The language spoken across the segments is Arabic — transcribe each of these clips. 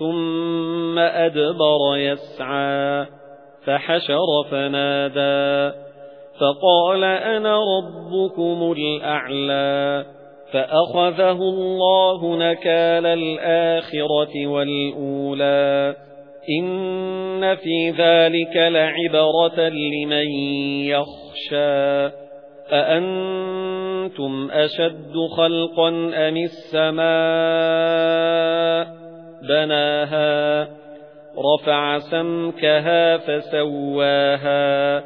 ثُمَّ أَدْبَرَ يَسْعَى فَحَشَرَ فَنَادَى فَقَالَ أَنَا رَبُّكُمُ الْأَعْلَى فَأَخَذَهُ اللَّهُ نَكَالَ الْآخِرَةِ وَالْأُولَى. إِنَّ فِي ذَلِكَ لَعِبْرَةً لِمَن يَخْشَى. أَأَنتُمْ أَشَدُّ خَلْقًا أَمِ السَّمَاءُ؟ بَنَاهَا رَفَعَ سَمْكَهَا فَسَوَّاهَا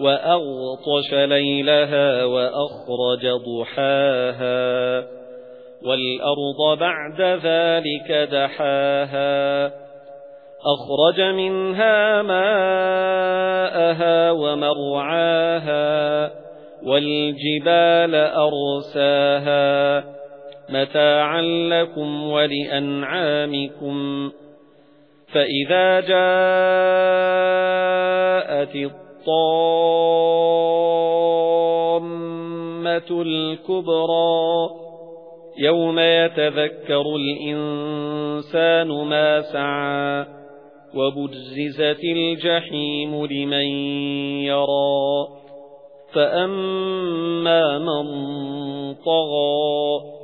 وَأَغْطَشَ لَيْلَهَا وَأَخْرَجَ ضُحَاهَا وَالْأَرْضَ بَعْدَ ذَلِكَ دَحَاهَا. أَخْرَجَ مِنْهَا مَاءَهَا وَمَرْعَاهَا وَالْجِبَالَ أَرْسَاهَا. مَتَاعًا لَكُمْ وَلِأَنْعَامِكُمْ فَإِذَا جَاءَتِ الطَّامَّةُ الْكُبْرَى يَوْمَ يَتَذَكَّرُ الْإِنسَانُ مَا سَعَى وَبُرِّزَتِ الْجَحِيمُ لِمَن يَرَى فَأَمَّا مَن طَغَى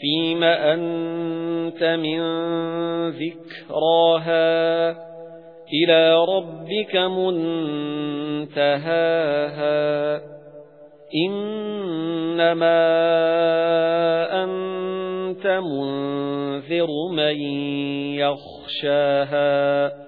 فِيمَ أَنْتَ مِنْ ذِكْرَاهَا إِلَى رَبِّكَ مُنْتَهَاهَا إِنَّمَا أَنْتَ مُنْذِرُ مَنْ يَخْشَاهَا